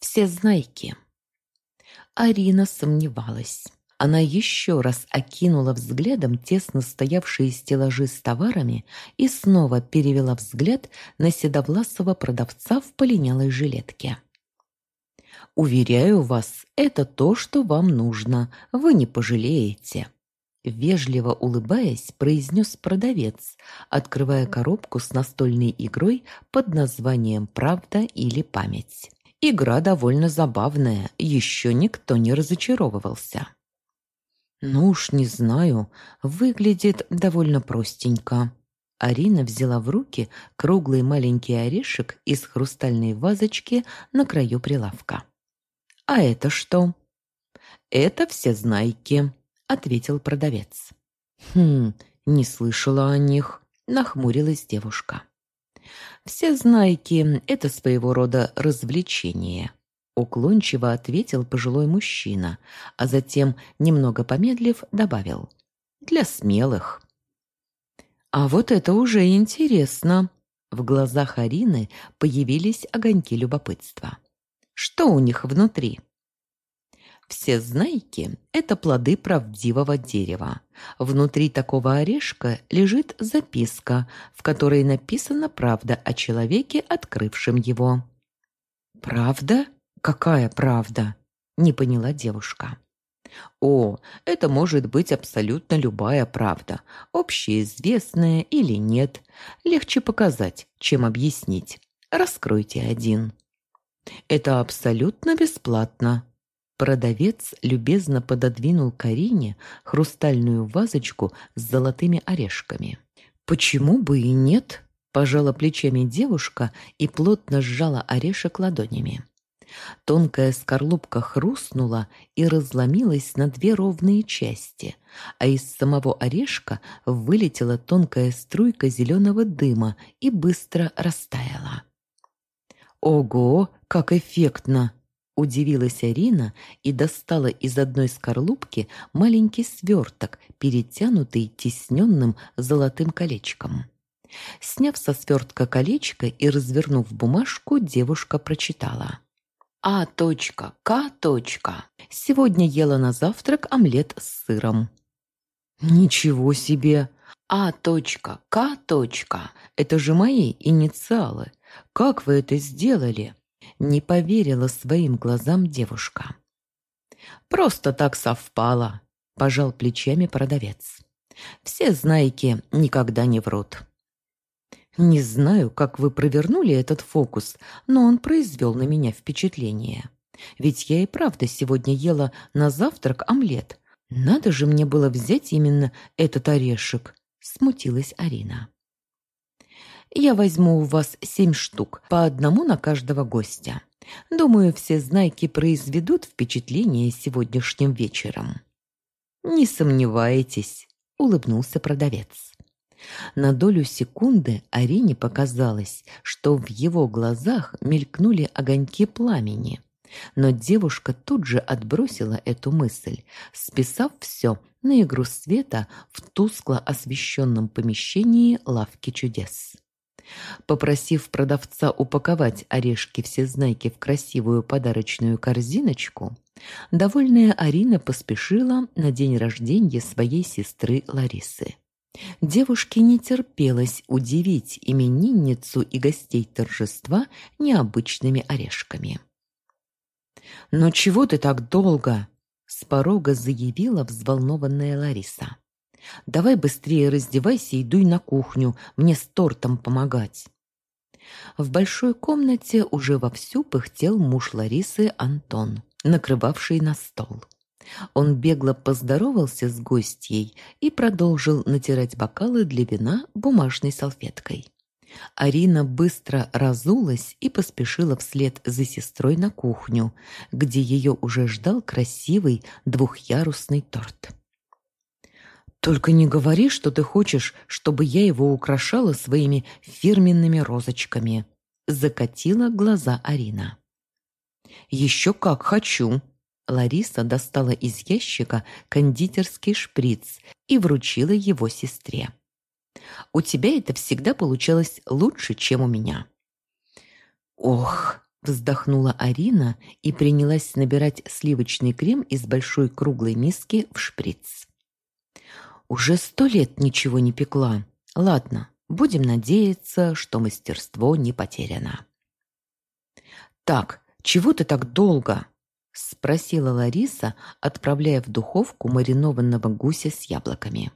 Все знайки. Арина сомневалась. Она еще раз окинула взглядом тесно стоявшие стеллажи с товарами и снова перевела взгляд на седовласого продавца в полинялой жилетке. «Уверяю вас, это то, что вам нужно. Вы не пожалеете». Вежливо улыбаясь, произнес продавец, открывая коробку с настольной игрой под названием «Правда или память». Игра довольно забавная, еще никто не разочаровывался. Ну уж не знаю, выглядит довольно простенько. Арина взяла в руки круглый маленький орешек из хрустальной вазочки на краю прилавка. «А это что?» «Это все знайки», — ответил продавец. «Хм, не слышала о них», — нахмурилась девушка. Все знайки — это своего рода развлечение. Уклончиво ответил пожилой мужчина, а затем, немного помедлив, добавил. Для смелых. А вот это уже интересно. В глазах Арины появились огоньки любопытства. Что у них внутри? Все знайки – это плоды правдивого дерева. Внутри такого орешка лежит записка, в которой написана правда о человеке, открывшем его. «Правда? Какая правда?» – не поняла девушка. О, это может быть абсолютно любая правда, общеизвестная или нет. Легче показать, чем объяснить. Раскройте один. Это абсолютно бесплатно, Продавец любезно пододвинул Карине хрустальную вазочку с золотыми орешками. «Почему бы и нет?» – пожала плечами девушка и плотно сжала орешек ладонями. Тонкая скорлупка хрустнула и разломилась на две ровные части, а из самого орешка вылетела тонкая струйка зеленого дыма и быстро растаяла. «Ого, как эффектно!» Удивилась Арина и достала из одной скорлупки маленький сверток, перетянутый тисненным золотым колечком. Сняв со свертка колечко и развернув бумажку, девушка прочитала. А. К. Сегодня ела на завтрак омлет с сыром. Ничего себе! А. К. Это же мои инициалы. Как вы это сделали? Не поверила своим глазам девушка. «Просто так совпало», – пожал плечами продавец. «Все знайки никогда не врут». «Не знаю, как вы провернули этот фокус, но он произвел на меня впечатление. Ведь я и правда сегодня ела на завтрак омлет. Надо же мне было взять именно этот орешек», – смутилась Арина. Я возьму у вас семь штук, по одному на каждого гостя. Думаю, все знайки произведут впечатление сегодняшним вечером». «Не сомневайтесь», — улыбнулся продавец. На долю секунды Арине показалось, что в его глазах мелькнули огоньки пламени. Но девушка тут же отбросила эту мысль, списав все на игру света в тускло освещенном помещении лавки чудес. Попросив продавца упаковать орешки всезнайки в красивую подарочную корзиночку, довольная Арина поспешила на день рождения своей сестры Ларисы. Девушке не терпелось удивить именинницу и гостей торжества необычными орешками. «Но чего ты так долго?» – с порога заявила взволнованная Лариса. Давай быстрее раздевайся и дуй на кухню, мне с тортом помогать. В большой комнате уже вовсю пыхтел муж Ларисы Антон, накрывавший на стол. Он бегло поздоровался с гостьей и продолжил натирать бокалы для вина бумажной салфеткой. Арина быстро разулась и поспешила вслед за сестрой на кухню, где ее уже ждал красивый двухъярусный торт. Только не говори, что ты хочешь, чтобы я его украшала своими фирменными розочками. Закатила глаза Арина. Еще как хочу. Лариса достала из ящика кондитерский шприц и вручила его сестре. У тебя это всегда получалось лучше, чем у меня. Ох, Вздохнула Арина и принялась набирать сливочный крем из большой круглой миски в шприц. Уже сто лет ничего не пекла. Ладно, будем надеяться, что мастерство не потеряно. «Так, чего ты так долго?» – спросила Лариса, отправляя в духовку маринованного гуся с яблоками.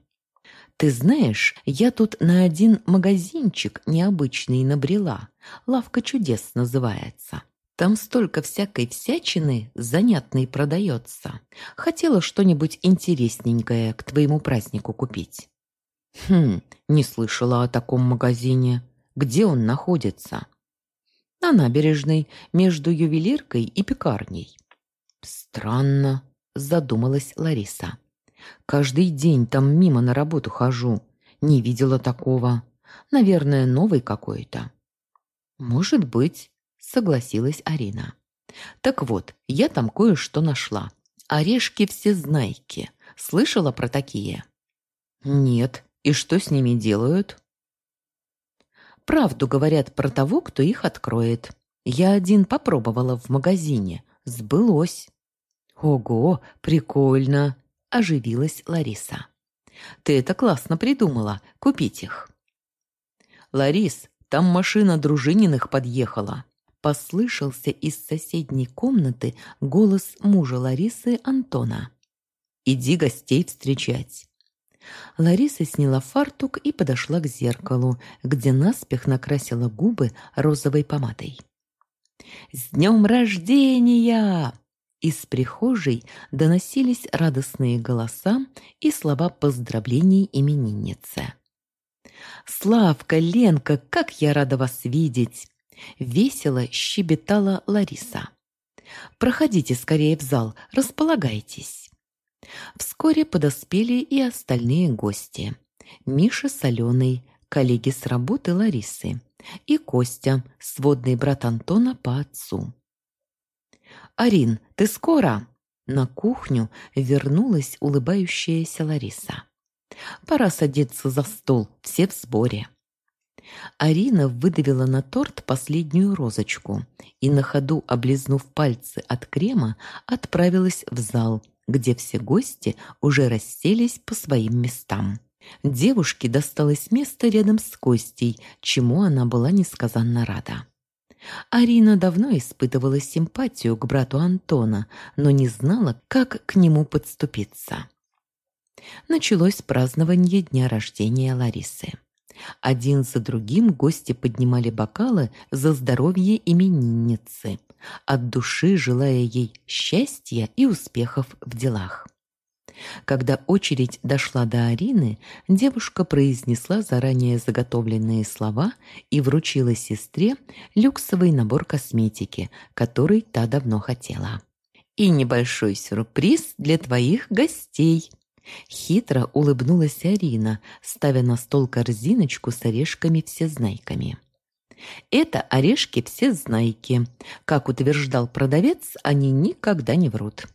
«Ты знаешь, я тут на один магазинчик необычный набрела. Лавка чудес называется. Там столько всякой всячины занятной продается. Хотела что-нибудь интересненькое к твоему празднику купить». «Хм, не слышала о таком магазине. Где он находится?» «На набережной, между ювелиркой и пекарней». «Странно», – задумалась Лариса. Каждый день там мимо на работу хожу. Не видела такого. Наверное, новый какой-то. Может быть, согласилась Арина. Так вот, я там кое-что нашла. Орешки все знайки. Слышала про такие? Нет. И что с ними делают? Правду говорят про того, кто их откроет. Я один попробовала в магазине. Сбылось. Ого, прикольно оживилась Лариса. «Ты это классно придумала, купить их». «Ларис, там машина Дружининых подъехала», послышался из соседней комнаты голос мужа Ларисы Антона. «Иди гостей встречать». Лариса сняла фартук и подошла к зеркалу, где наспех накрасила губы розовой помадой. «С днем рождения!» Из прихожей доносились радостные голоса и слова поздравлений имениннице. «Славка, Ленка, как я рада вас видеть!» Весело щебетала Лариса. «Проходите скорее в зал, располагайтесь». Вскоре подоспели и остальные гости. Миша с Аленой, коллеги с работы Ларисы, и Костя, сводный брат Антона по отцу. «Арин, ты скоро?» На кухню вернулась улыбающаяся Лариса. «Пора садиться за стол, все в сборе». Арина выдавила на торт последнюю розочку и на ходу, облизнув пальцы от крема, отправилась в зал, где все гости уже расселись по своим местам. Девушке досталось место рядом с Костей, чему она была несказанно рада. Арина давно испытывала симпатию к брату Антона, но не знала, как к нему подступиться. Началось празднование дня рождения Ларисы. Один за другим гости поднимали бокалы за здоровье именинницы, от души желая ей счастья и успехов в делах. Когда очередь дошла до Арины, девушка произнесла заранее заготовленные слова и вручила сестре люксовый набор косметики, который та давно хотела. «И небольшой сюрприз для твоих гостей!» Хитро улыбнулась Арина, ставя на стол корзиночку с орешками-всезнайками. «Это орешки-всезнайки. Как утверждал продавец, они никогда не врут.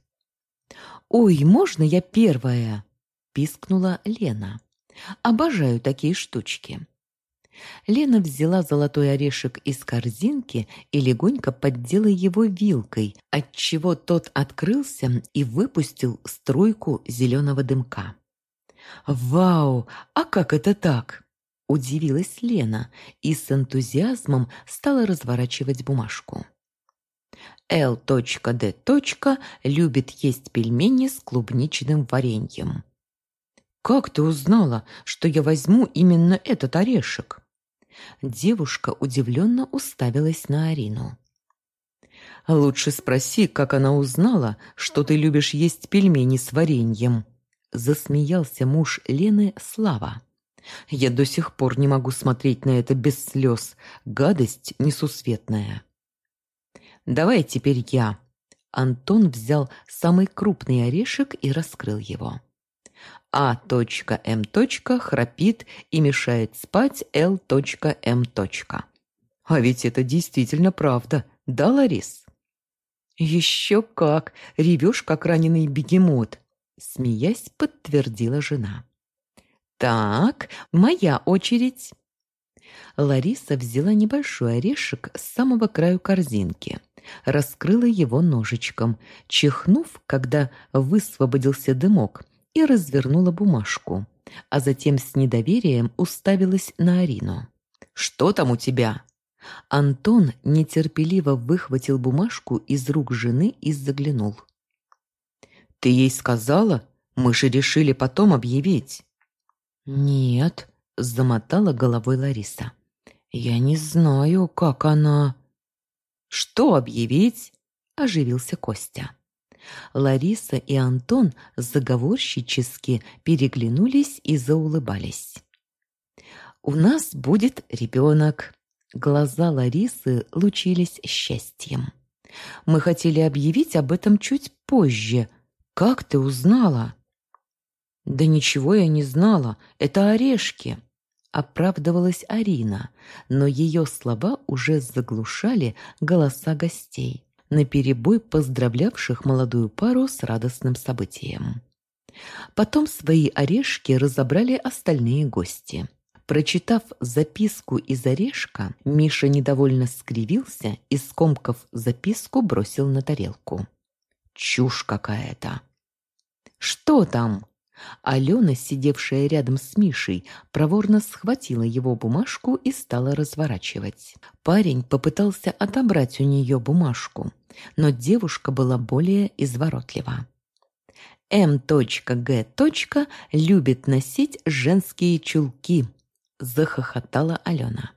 «Ой, можно я первая?» – пискнула Лена. «Обожаю такие штучки». Лена взяла золотой орешек из корзинки и легонько поддела его вилкой, отчего тот открылся и выпустил струйку зеленого дымка. «Вау! А как это так?» – удивилась Лена и с энтузиазмом стала разворачивать бумажку. Л.Д. любит есть пельмени с клубничным вареньем. «Как ты узнала, что я возьму именно этот орешек?» Девушка удивленно уставилась на Арину. «Лучше спроси, как она узнала, что ты любишь есть пельмени с вареньем», засмеялся муж Лены Слава. «Я до сих пор не могу смотреть на это без слез. Гадость несусветная». Давай теперь я. Антон взял самый крупный орешек и раскрыл его. А.М. храпит и мешает спать Л.М. А ведь это действительно правда, да, Ларис? Еще как, ревешь, как раненый бегемот, смеясь, подтвердила жена. Так, моя очередь. Лариса взяла небольшой орешек с самого краю корзинки, раскрыла его ножичком, чихнув, когда высвободился дымок, и развернула бумажку, а затем с недоверием уставилась на Арину. «Что там у тебя?» Антон нетерпеливо выхватил бумажку из рук жены и заглянул. «Ты ей сказала? Мы же решили потом объявить». «Нет», — замотала головой Лариса. «Я не знаю, как она...» «Что объявить?» – оживился Костя. Лариса и Антон заговорщически переглянулись и заулыбались. «У нас будет ребенок». Глаза Ларисы лучились счастьем. «Мы хотели объявить об этом чуть позже. Как ты узнала?» «Да ничего я не знала. Это орешки». Оправдывалась Арина, но ее слова уже заглушали голоса гостей, наперебой поздравлявших молодую пару с радостным событием. Потом свои орешки разобрали остальные гости. Прочитав записку из орешка, Миша недовольно скривился и, скомкав записку, бросил на тарелку. «Чушь какая-то!» «Что там?» Алена, сидевшая рядом с Мишей, проворно схватила его бумажку и стала разворачивать. Парень попытался отобрать у нее бумажку, но девушка была более изворотлива. «М.Г. любит носить женские чулки», – захохотала Алена.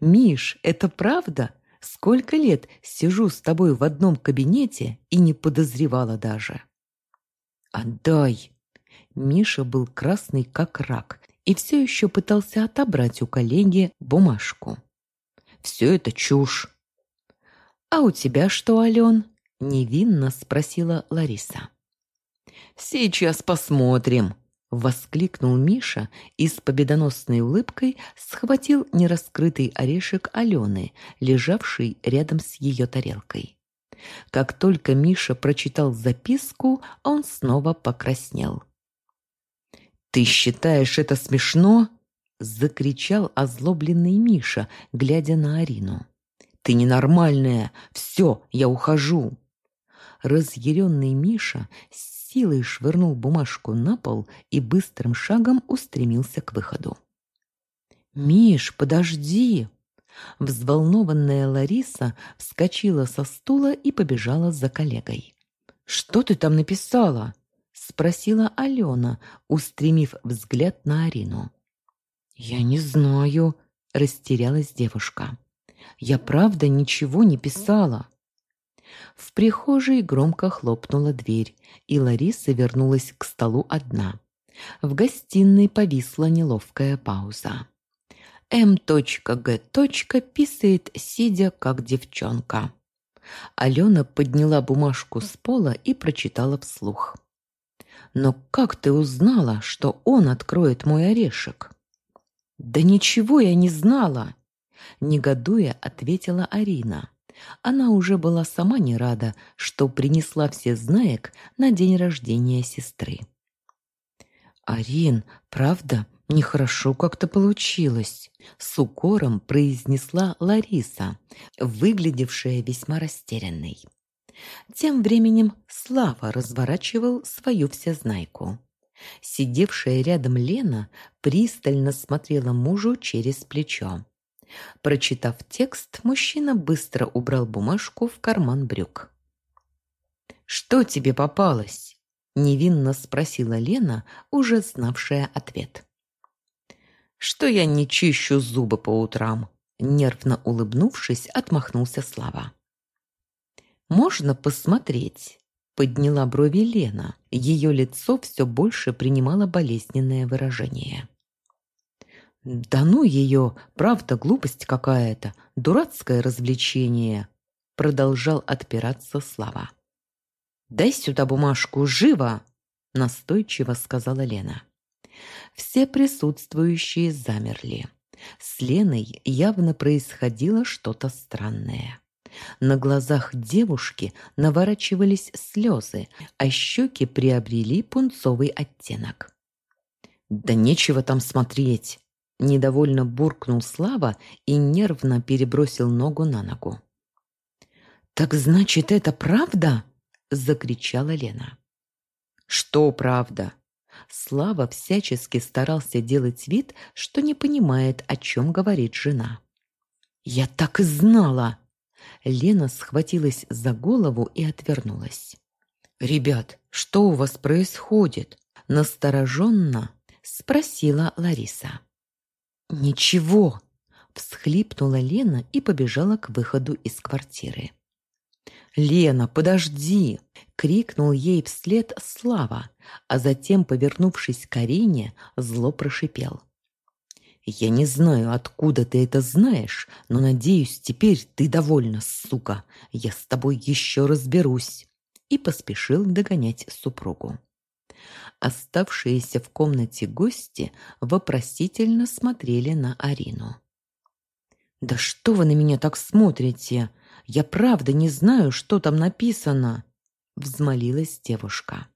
«Миш, это правда? Сколько лет сижу с тобой в одном кабинете и не подозревала даже». «Отдай!» Миша был красный, как рак, и все еще пытался отобрать у коллеги бумажку. «Все это чушь!» «А у тебя что, Ален?» – невинно спросила Лариса. «Сейчас посмотрим!» – воскликнул Миша и с победоносной улыбкой схватил нераскрытый орешек Алены, лежавший рядом с ее тарелкой. Как только Миша прочитал записку, он снова покраснел. «Ты считаешь это смешно?» – закричал озлобленный Миша, глядя на Арину. «Ты ненормальная! Все, я ухожу!» Разъяренный Миша с силой швырнул бумажку на пол и быстрым шагом устремился к выходу. «Миш, подожди!» Взволнованная Лариса вскочила со стула и побежала за коллегой. «Что ты там написала?» – спросила Алена, устремив взгляд на Арину. «Я не знаю», – растерялась девушка. «Я правда ничего не писала». В прихожей громко хлопнула дверь, и Лариса вернулась к столу одна. В гостиной повисла неловкая пауза. М.Г. писает, сидя как девчонка. Алена подняла бумажку с пола и прочитала вслух. «Но как ты узнала, что он откроет мой орешек?» «Да ничего я не знала!» Негодуя, ответила Арина. Она уже была сама не рада, что принесла все знаек на день рождения сестры. «Арин, правда, Нехорошо как-то получилось, с укором произнесла Лариса, выглядевшая весьма растерянной. Тем временем Слава разворачивал свою всезнайку. Сидевшая рядом Лена пристально смотрела мужу через плечо. Прочитав текст, мужчина быстро убрал бумажку в карман брюк. «Что тебе попалось?» – невинно спросила Лена, уже знавшая ответ что я не чищу зубы по утрам. Нервно улыбнувшись, отмахнулся Слава. «Можно посмотреть?» – подняла брови Лена. Ее лицо все больше принимало болезненное выражение. «Да ну ее! Правда, глупость какая-то! Дурацкое развлечение!» – продолжал отпираться Слава. «Дай сюда бумажку, живо!» – настойчиво сказала Лена. Все присутствующие замерли. С Леной явно происходило что-то странное. На глазах девушки наворачивались слезы, а щеки приобрели пунцовый оттенок. «Да нечего там смотреть!» – Недовольно буркнул Слава и нервно перебросил ногу на ногу. «Так значит, это правда?» – закричала Лена. «Что правда?» Слава всячески старался делать вид, что не понимает, о чем говорит жена. «Я так и знала!» Лена схватилась за голову и отвернулась. «Ребят, что у вас происходит?» Настороженно спросила Лариса. «Ничего!» – всхлипнула Лена и побежала к выходу из квартиры. «Лена, подожди!» – крикнул ей вслед Слава, а затем, повернувшись к Арине, зло прошипел. «Я не знаю, откуда ты это знаешь, но, надеюсь, теперь ты довольна, сука. Я с тобой еще разберусь!» И поспешил догонять супругу. Оставшиеся в комнате гости вопросительно смотрели на Арину. «Да что вы на меня так смотрите? Я правда не знаю, что там написано!» Взмолилась девушка.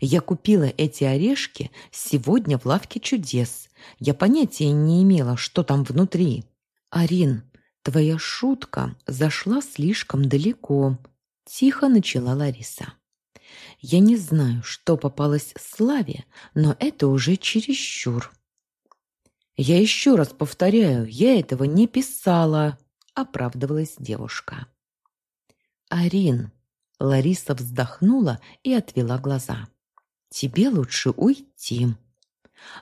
«Я купила эти орешки сегодня в лавке чудес. Я понятия не имела, что там внутри. Арин, твоя шутка зашла слишком далеко», – тихо начала Лариса. Я не знаю, что попалось Славе, но это уже чересчур. «Я еще раз повторяю, я этого не писала», — оправдывалась девушка. «Арин», — Лариса вздохнула и отвела глаза. «Тебе лучше уйти».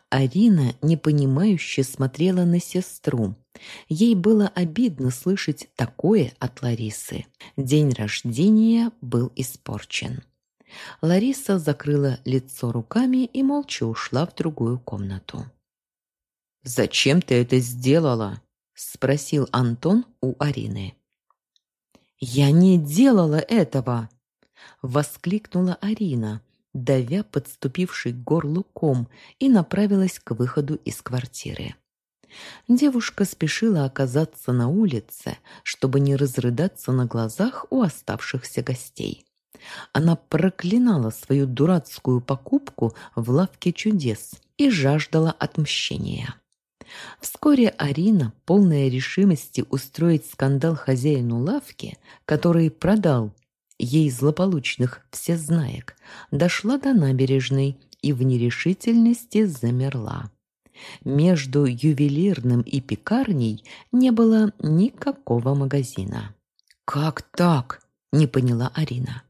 Арина непонимающе смотрела на сестру. Ей было обидно слышать такое от Ларисы. День рождения был испорчен. Лариса закрыла лицо руками и молча ушла в другую комнату. «Зачем ты это сделала?» – спросил Антон у Арины. «Я не делала этого!» – воскликнула Арина, давя подступивший к горлу ком и направилась к выходу из квартиры. Девушка спешила оказаться на улице, чтобы не разрыдаться на глазах у оставшихся гостей. Она проклинала свою дурацкую покупку в лавке чудес и жаждала отмщения. Вскоре Арина, полная решимости устроить скандал хозяину лавки, который продал ей злополучных всезнаек, дошла до набережной и в нерешительности замерла. Между ювелирным и пекарней не было никакого магазина. «Как так?» – не поняла Арина.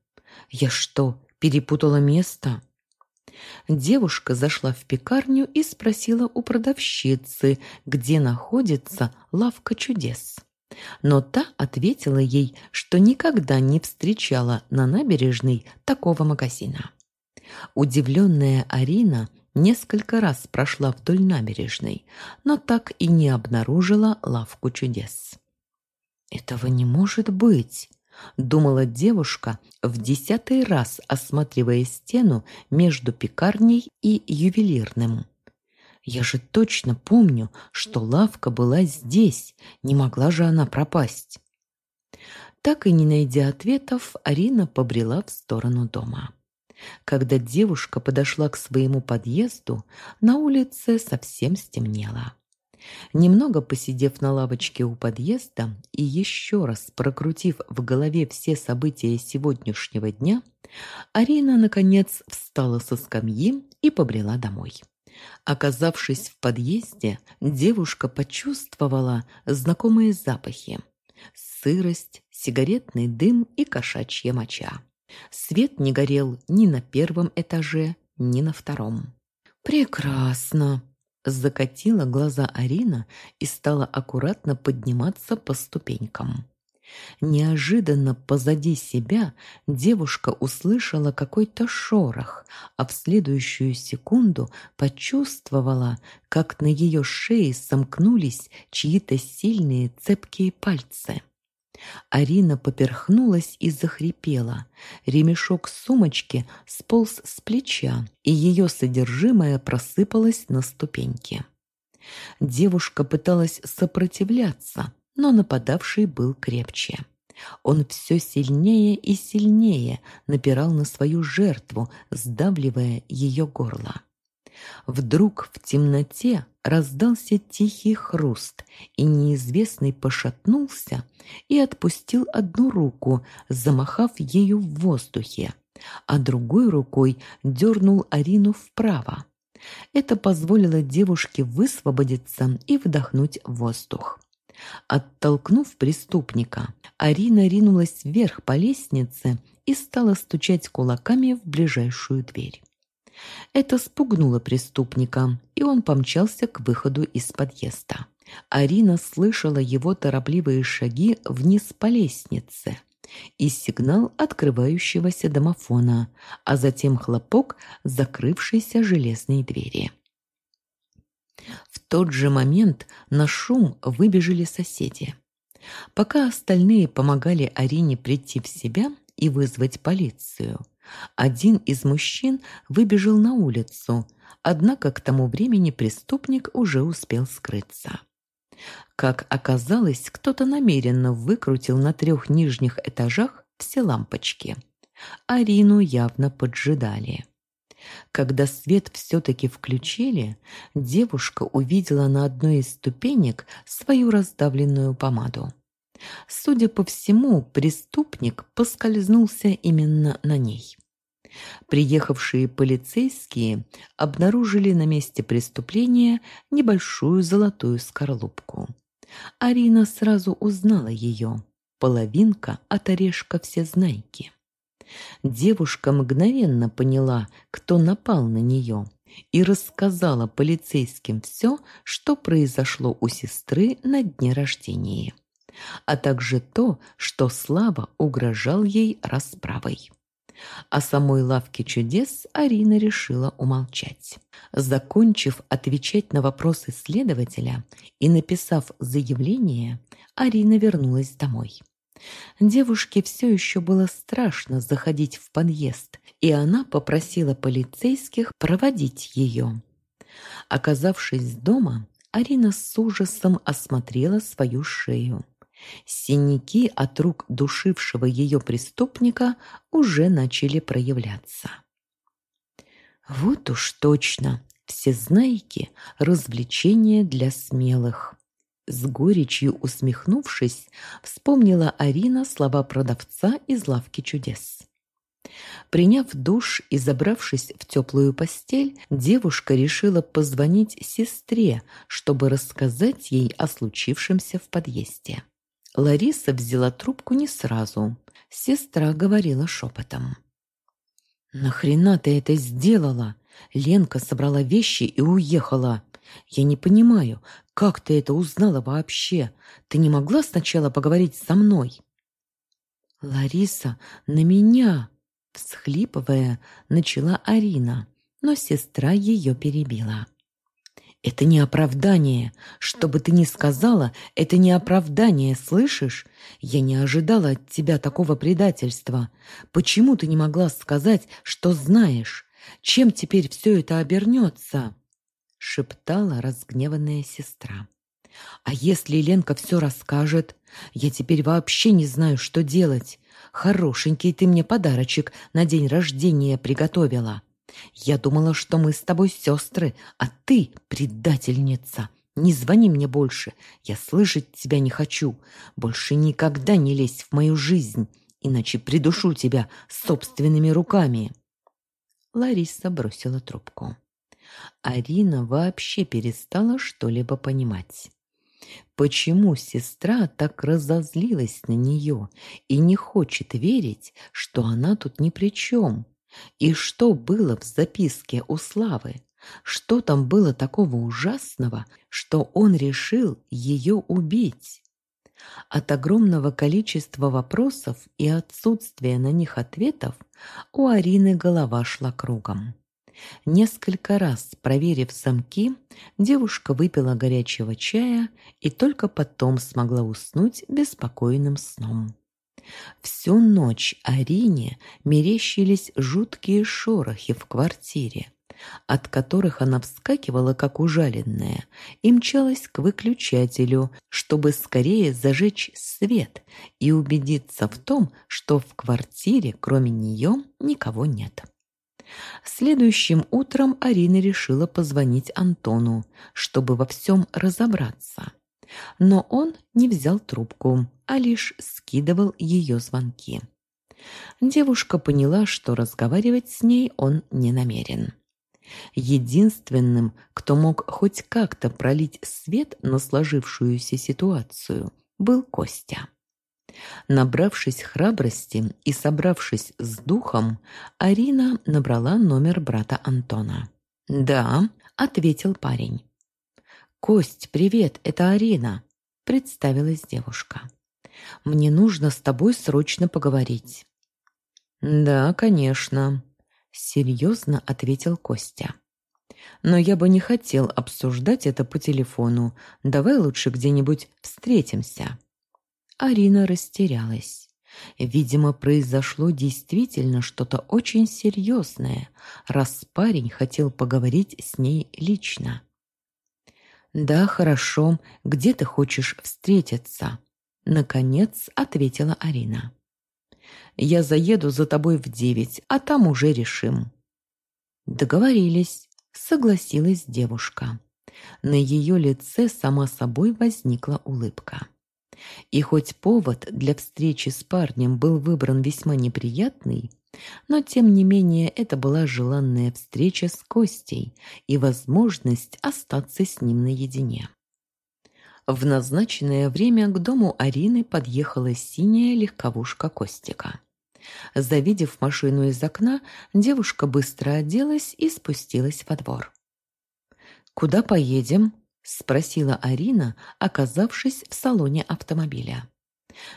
Я что, перепутала место? Девушка зашла в пекарню и спросила у продавщицы, где находится лавка чудес. Но та ответила ей, что никогда не встречала на набережной такого магазина. Удивленная Арина несколько раз прошла вдоль набережной, но так и не обнаружила лавку чудес. «Этого не может быть!» Думала девушка, в десятый раз осматривая стену между пекарней и ювелирным. Я же точно помню, что лавка была здесь, не могла же она пропасть. Так и не найдя ответов, Арина побрела в сторону дома. Когда девушка подошла к своему подъезду, на улице совсем стемнело. Немного посидев на лавочке у подъезда и еще раз прокрутив в голове все события сегодняшнего дня, Арина, наконец, встала со скамьи и побрела домой. Оказавшись в подъезде, девушка почувствовала знакомые запахи. Сырость, сигаретный дым и кошачья моча. Свет не горел ни на первом этаже, ни на втором. «Прекрасно!» Закатила глаза Арина и стала аккуратно подниматься по ступенькам. Неожиданно позади себя девушка услышала какой-то шорох, а в следующую секунду почувствовала, как на ее шее сомкнулись чьи-то сильные цепкие пальцы. Арина поперхнулась и захрипела. Ремешок сумочки сполз с плеча, и ее содержимое просыпалось на ступеньки. Девушка пыталась сопротивляться, но нападавший был крепче. Он все сильнее и сильнее напирал на свою жертву, сдавливая ее горло. Вдруг в темноте раздался тихий хруст, и неизвестный пошатнулся и отпустил одну руку, замахав ею в воздухе, а другой рукой дернул Арину вправо. Это позволило девушке высвободиться и вдохнуть воздух. Оттолкнув преступника, Арина ринулась вверх по лестнице и стала стучать кулаками в ближайшую дверь. Это спугнуло преступника, и он помчался к выходу из подъезда. Арина слышала его торопливые шаги вниз по лестнице и сигнал открывающегося домофона, а затем хлопок закрывшейся железной двери. В тот же момент на шум выбежали соседи. Пока остальные помогали Арине прийти в себя и вызвать полицию, один из мужчин выбежал на улицу, однако к тому времени преступник уже успел скрыться. Как оказалось, кто-то намеренно выкрутил на трех нижних этажах все лампочки. Арину явно поджидали. Когда свет все-таки включили, девушка увидела на одной из ступенек свою раздавленную помаду. Судя по всему, преступник поскользнулся именно на ней. Приехавшие полицейские обнаружили на месте преступления небольшую золотую скорлупку. Арина сразу узнала ее. Половинка от орешка всезнайки. Девушка мгновенно поняла, кто напал на нее, и рассказала полицейским все, что произошло у сестры на дне рождения, а также то, что Слава угрожал ей расправой. О самой лавке чудес Арина решила умолчать. Закончив отвечать на вопросы следователя и написав заявление, Арина вернулась домой. Девушке все еще было страшно заходить в подъезд, и она попросила полицейских проводить ее. Оказавшись дома, Арина с ужасом осмотрела свою шею. Синяки от рук душившего ее преступника уже начали проявляться. Вот уж точно, всезнайки – развлечение для смелых. С горечью усмехнувшись, вспомнила Арина слова продавца из лавки чудес. Приняв душ и забравшись в теплую постель, девушка решила позвонить сестре, чтобы рассказать ей о случившемся в подъезде. Лариса взяла трубку не сразу. Сестра говорила шепотом. «Нахрена ты это сделала? Ленка собрала вещи и уехала. Я не понимаю, как ты это узнала вообще? Ты не могла сначала поговорить со мной?» «Лариса, на меня!» Всхлипывая, начала Арина, но сестра ее перебила. Это не оправдание. Что бы ты ни сказала, это не оправдание, слышишь? Я не ожидала от тебя такого предательства. Почему ты не могла сказать, что знаешь? Чем теперь все это обернется?» Шептала разгневанная сестра. «А если Ленка все расскажет? Я теперь вообще не знаю, что делать. Хорошенький ты мне подарочек на день рождения приготовила». Я думала, что мы с тобой сестры, а ты предательница. Не звони мне больше, я слышать тебя не хочу. Больше никогда не лезь в мою жизнь, иначе придушу тебя собственными руками». Лариса бросила трубку. Арина вообще перестала что-либо понимать. Почему сестра так разозлилась на нее и не хочет верить, что она тут ни при чем? И что было в записке у Славы? Что там было такого ужасного, что он решил ее убить? От огромного количества вопросов и отсутствия на них ответов у Арины голова шла кругом. Несколько раз проверив замки, девушка выпила горячего чая и только потом смогла уснуть беспокойным сном. Всю ночь Арине мерещились жуткие шорохи в квартире, от которых она вскакивала, как ужаленная, и мчалась к выключателю, чтобы скорее зажечь свет и убедиться в том, что в квартире, кроме нее, никого нет. Следующим утром Арина решила позвонить Антону, чтобы во всем разобраться. Но он не взял трубку, а лишь скидывал ее звонки. Девушка поняла, что разговаривать с ней он не намерен. Единственным, кто мог хоть как-то пролить свет на сложившуюся ситуацию, был Костя. Набравшись храбрости и собравшись с духом, Арина набрала номер брата Антона. «Да», — ответил парень. «Кость, привет, это Арина», — представилась девушка. «Мне нужно с тобой срочно поговорить». «Да, конечно», — серьезно ответил Костя. «Но я бы не хотел обсуждать это по телефону. Давай лучше где-нибудь встретимся». Арина растерялась. Видимо, произошло действительно что-то очень серьезное, раз парень хотел поговорить с ней лично. «Да, хорошо. Где ты хочешь встретиться?» Наконец ответила Арина. «Я заеду за тобой в девять, а там уже решим». «Договорились», — согласилась девушка. На ее лице сама собой возникла улыбка. И хоть повод для встречи с парнем был выбран весьма неприятный, но тем не менее это была желанная встреча с Костей и возможность остаться с ним наедине. В назначенное время к дому Арины подъехала синяя легковушка Костика. Завидев машину из окна, девушка быстро оделась и спустилась во двор. «Куда поедем?» – спросила Арина, оказавшись в салоне автомобиля.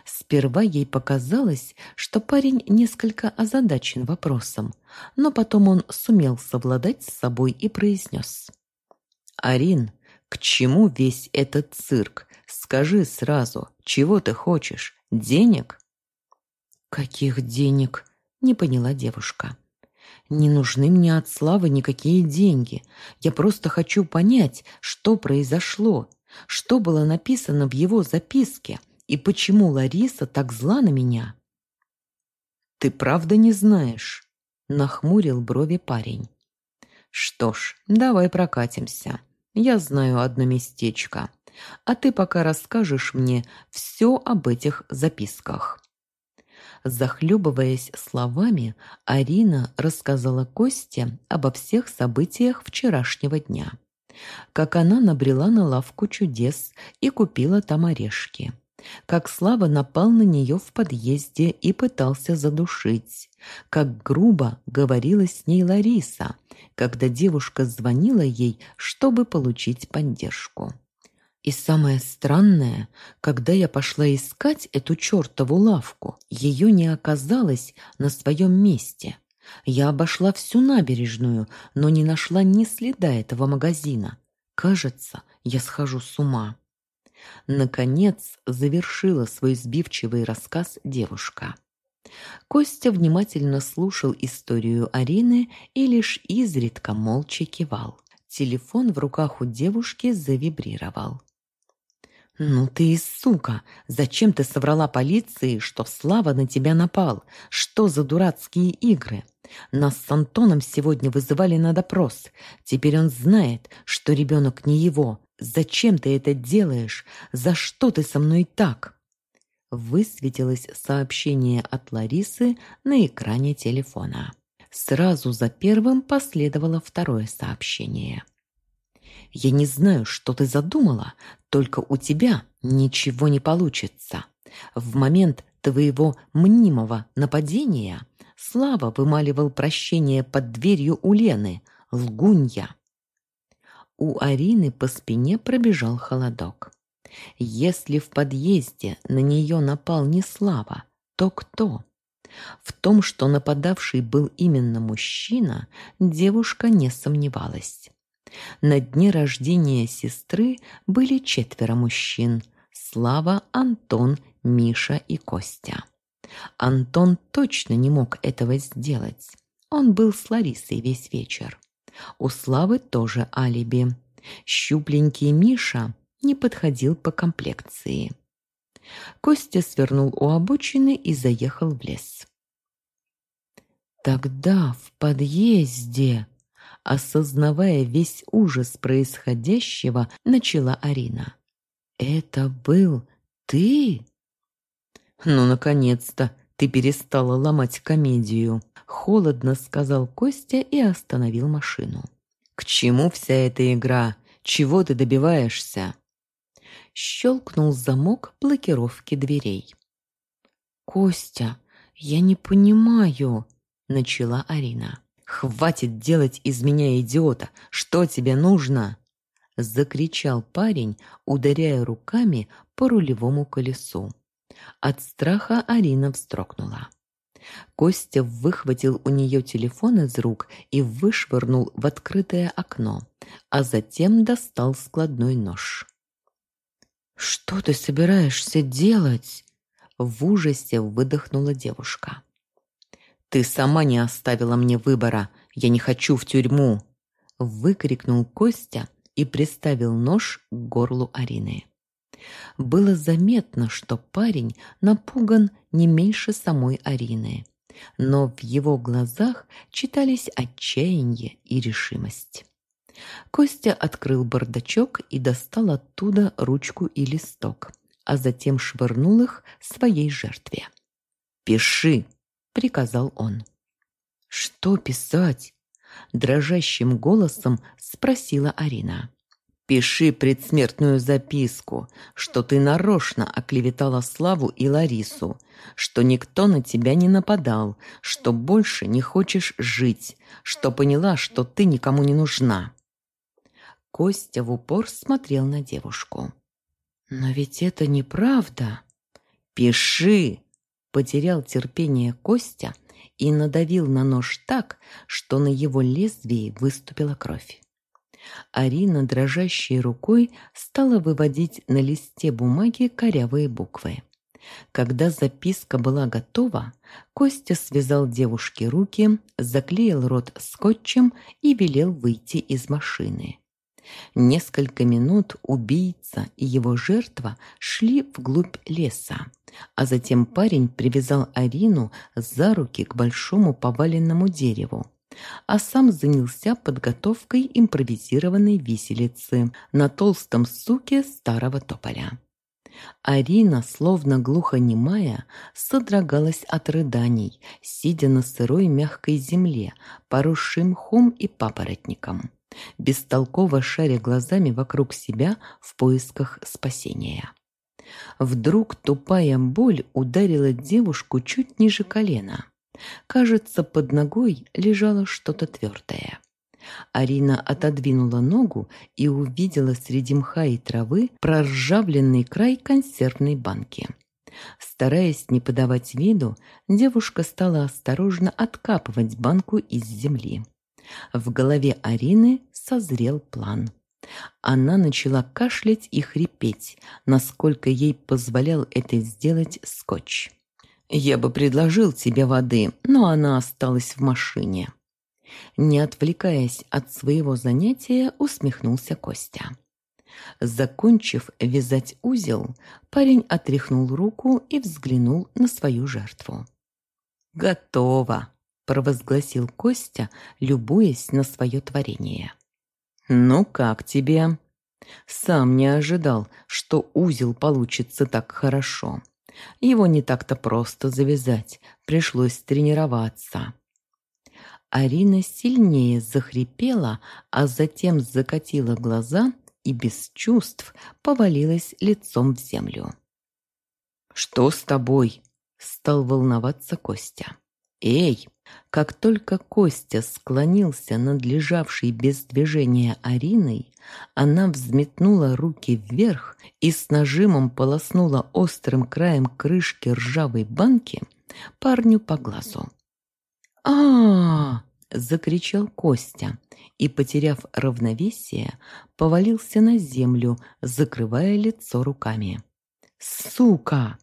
Сперва ей показалось, что парень несколько озадачен вопросом, но потом он сумел совладать с собой и произнес. «Арин, к чему весь этот цирк? Скажи сразу, чего ты хочешь? Денег?» «Каких денег?» – не поняла девушка. Не нужны мне от Славы никакие деньги. Я просто хочу понять, что произошло, что было написано в его записке и почему Лариса так зла на меня. «Ты правда не знаешь?» – нахмурил брови парень. «Что ж, давай прокатимся. Я знаю одно местечко, а ты пока расскажешь мне все об этих записках». Захлебываясь словами, Арина рассказала Косте обо всех событиях вчерашнего дня. Как она набрела на лавку чудес и купила там орешки. Как Слава напал на нее в подъезде и пытался задушить. Как грубо говорила с ней Лариса, когда девушка звонила ей, чтобы получить поддержку. И самое странное, когда я пошла искать эту чертову лавку, ее не оказалось на своем месте. Я обошла всю набережную, но не нашла ни следа этого магазина. Кажется, я схожу с ума. Наконец завершила свой сбивчивый рассказ девушка. Костя внимательно слушал историю Арины и лишь изредка молча кивал. Телефон в руках у девушки завибрировал. «Ну ты и сука! Зачем ты соврала полиции, что Слава на тебя напал? Что за дурацкие игры? Нас с Антоном сегодня вызывали на допрос. Теперь он знает, что ребенок не его. Зачем ты это делаешь? За что ты со мной так?» Высветилось сообщение от Ларисы на экране телефона. Сразу за первым последовало второе сообщение – я не знаю, что ты задумала, только у тебя ничего не получится. В момент твоего мнимого нападения Слава вымаливал прощение под дверью у Лены, лгунья. У Арины по спине пробежал холодок. Если в подъезде на нее напал не Слава, то кто? В том, что нападавший был именно мужчина, девушка не сомневалась. На дне рождения сестры были четверо мужчин – Слава, Антон, Миша и Костя. Антон точно не мог этого сделать. Он был с Ларисой весь вечер. У Славы тоже алиби. Щупленький Миша не подходил по комплекции. Костя свернул у обочины и заехал в лес. Тогда в подъезде, осознавая весь ужас происходящего, начала Арина. «Это был ты?» «Ну, наконец-то ты перестала ломать комедию», — холодно сказал Костя и остановил машину. «К чему вся эта игра? Чего ты добиваешься?» Щелкнул замок блокировки дверей. «Костя, я не понимаю», — начала Арина. «Хватит делать из меня идиота! Что тебе нужно?» Закричал парень, ударяя руками по рулевому колесу. От страха Арина вздрогнула. Костя выхватил у нее телефон из рук и вышвырнул в открытое окно, а затем достал складной нож. «Что ты собираешься делать?» В ужасе выдохнула девушка. «Ты сама не оставила мне выбора. Я не хочу в тюрьму!» Выкрикнул Костя и приставил нож к горлу Арины. Было заметно, что парень напуган не меньше самой Арины, но в его глазах читались отчаяние и решимость. Костя открыл бардачок и достал оттуда ручку и листок, а затем швырнул их своей жертве. «Пиши!» — приказал он. «Что писать?» — дрожащим голосом спросила Арина. Пиши предсмертную записку, что ты нарочно оклеветала Славу и Ларису, что никто на тебя не нападал, что больше не хочешь жить, что поняла, что ты никому не нужна. Костя в упор смотрел на девушку. «Но ведь это неправда!» «Пиши!» Потерял терпение Костя и надавил на нож так, что на его лезвии выступила кровь. Арина дрожащей рукой стала выводить на листе бумаги корявые буквы. Когда записка была готова, Костя связал девушке руки, заклеил рот скотчем и велел выйти из машины. Несколько минут убийца и его жертва шли вглубь леса, а затем парень привязал Арину за руки к большому поваленному дереву, а сам занялся подготовкой импровизированной виселицы на толстом суке старого тополя. Арина, словно глухонемая, содрогалась от рыданий, сидя на сырой мягкой земле, поросшей мхом и папоротником, бестолково шаря глазами вокруг себя в поисках спасения. Вдруг тупая боль ударила девушку чуть ниже колена. Кажется, под ногой лежало что-то твердое. Арина отодвинула ногу и увидела среди мха и травы проржавленный край консервной банки. Стараясь не подавать виду, девушка стала осторожно откапывать банку из земли. В голове Арины созрел план. Она начала кашлять и хрипеть, насколько ей позволял это сделать скотч. Я бы предложил тебе воды, но она осталась в машине. Не отвлекаясь от своего занятия, усмехнулся Костя. Закончив вязать узел, парень отряхнул руку и взглянул на свою жертву. «Готово!» – провозгласил Костя, любуясь на свое творение. «Ну как тебе?» Сам не ожидал, что узел получится так хорошо. Его не так-то просто завязать, пришлось тренироваться. Арина сильнее захрипела, а затем закатила глаза и без чувств повалилась лицом в землю. «Что с тобой?» – стал волноваться Костя. «Эй!» Как только Костя склонился над лежавшей без движения Ариной, она взметнула руки вверх и с нажимом полоснула острым краем крышки ржавой банки парню по глазу. а, -а, -а закричал Костя и, потеряв равновесие, повалился на землю, закрывая лицо руками. «Сука!»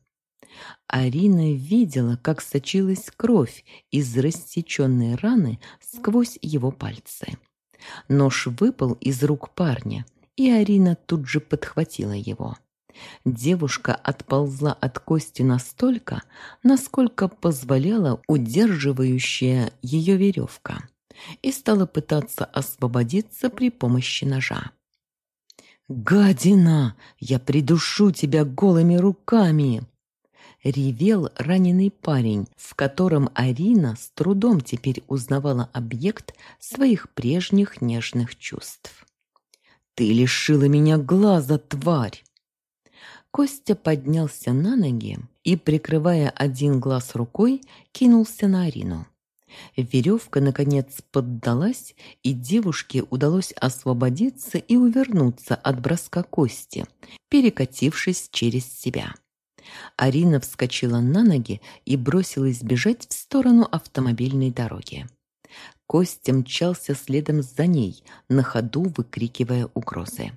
Арина видела, как сочилась кровь из рассеченной раны сквозь его пальцы. Нож выпал из рук парня, и Арина тут же подхватила его. Девушка отползла от кости настолько, насколько позволяла удерживающая ее веревка, и стала пытаться освободиться при помощи ножа. «Гадина! Я придушу тебя голыми руками!» Ревел раненый парень, в котором Арина с трудом теперь узнавала объект своих прежних нежных чувств. «Ты лишила меня глаза, тварь!» Костя поднялся на ноги и, прикрывая один глаз рукой, кинулся на Арину. Веревка, наконец, поддалась, и девушке удалось освободиться и увернуться от броска кости, перекатившись через себя. Арина вскочила на ноги и бросилась бежать в сторону автомобильной дороги. Костя мчался следом за ней, на ходу выкрикивая угрозы.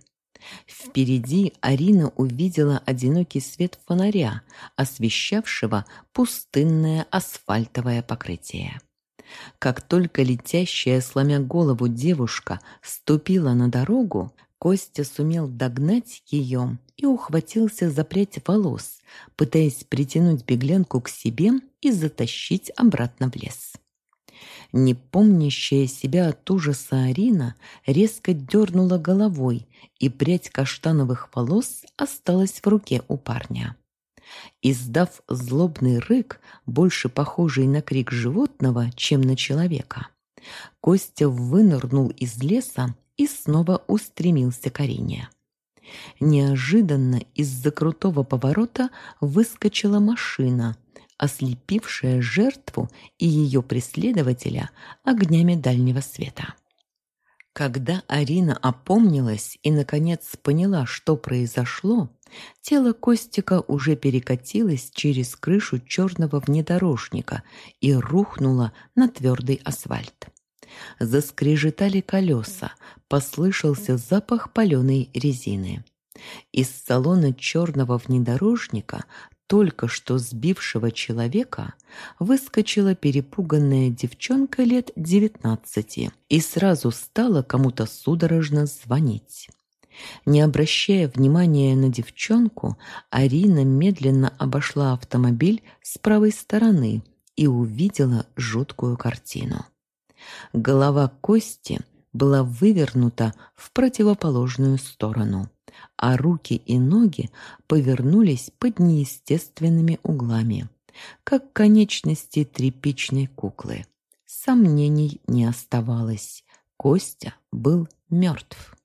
Впереди Арина увидела одинокий свет фонаря, освещавшего пустынное асфальтовое покрытие. Как только летящая, сломя голову девушка, ступила на дорогу, Костя сумел догнать ее и ухватился за прядь волос, пытаясь притянуть беглянку к себе и затащить обратно в лес. Не помнящая себя от ужаса Арина резко дернула головой, и прядь каштановых волос осталась в руке у парня. Издав злобный рык, больше похожий на крик животного, чем на человека, Костя вынырнул из леса и снова устремился к Арине. Неожиданно из-за крутого поворота выскочила машина, ослепившая жертву и ее преследователя огнями дальнего света. Когда Арина опомнилась и, наконец, поняла, что произошло, тело Костика уже перекатилось через крышу черного внедорожника и рухнуло на твердый асфальт. Заскрежетали колеса, послышался запах паленой резины. Из салона черного внедорожника только что сбившего человека выскочила перепуганная девчонка лет девятнадцати и сразу стала кому-то судорожно звонить. Не обращая внимания на девчонку, Арина медленно обошла автомобиль с правой стороны и увидела жуткую картину. Голова Кости была вывернута в противоположную сторону а руки и ноги повернулись под неестественными углами, как конечности тряпичной куклы. Сомнений не оставалось. Костя был мертв.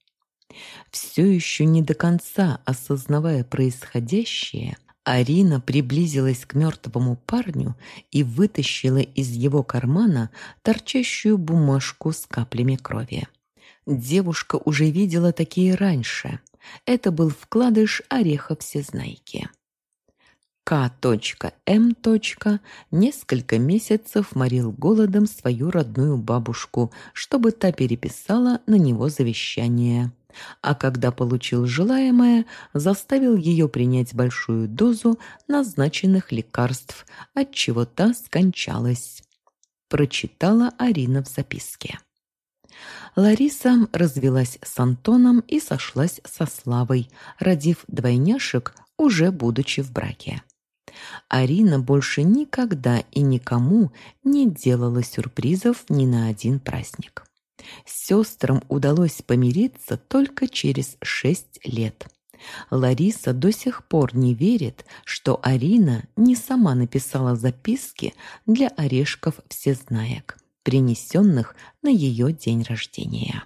Все еще не до конца осознавая происходящее, Арина приблизилась к мертвому парню и вытащила из его кармана торчащую бумажку с каплями крови. Девушка уже видела такие раньше. Это был вкладыш ореха всезнайки. К.М. несколько месяцев морил голодом свою родную бабушку, чтобы та переписала на него завещание. А когда получил желаемое, заставил ее принять большую дозу назначенных лекарств, от чего та скончалась. Прочитала Арина в записке. Лариса развелась с Антоном и сошлась со Славой, родив двойняшек, уже будучи в браке. Арина больше никогда и никому не делала сюрпризов ни на один праздник. Сестрам удалось помириться только через шесть лет. Лариса до сих пор не верит, что Арина не сама написала записки для орешков всезнаек принесенных на ее день рождения.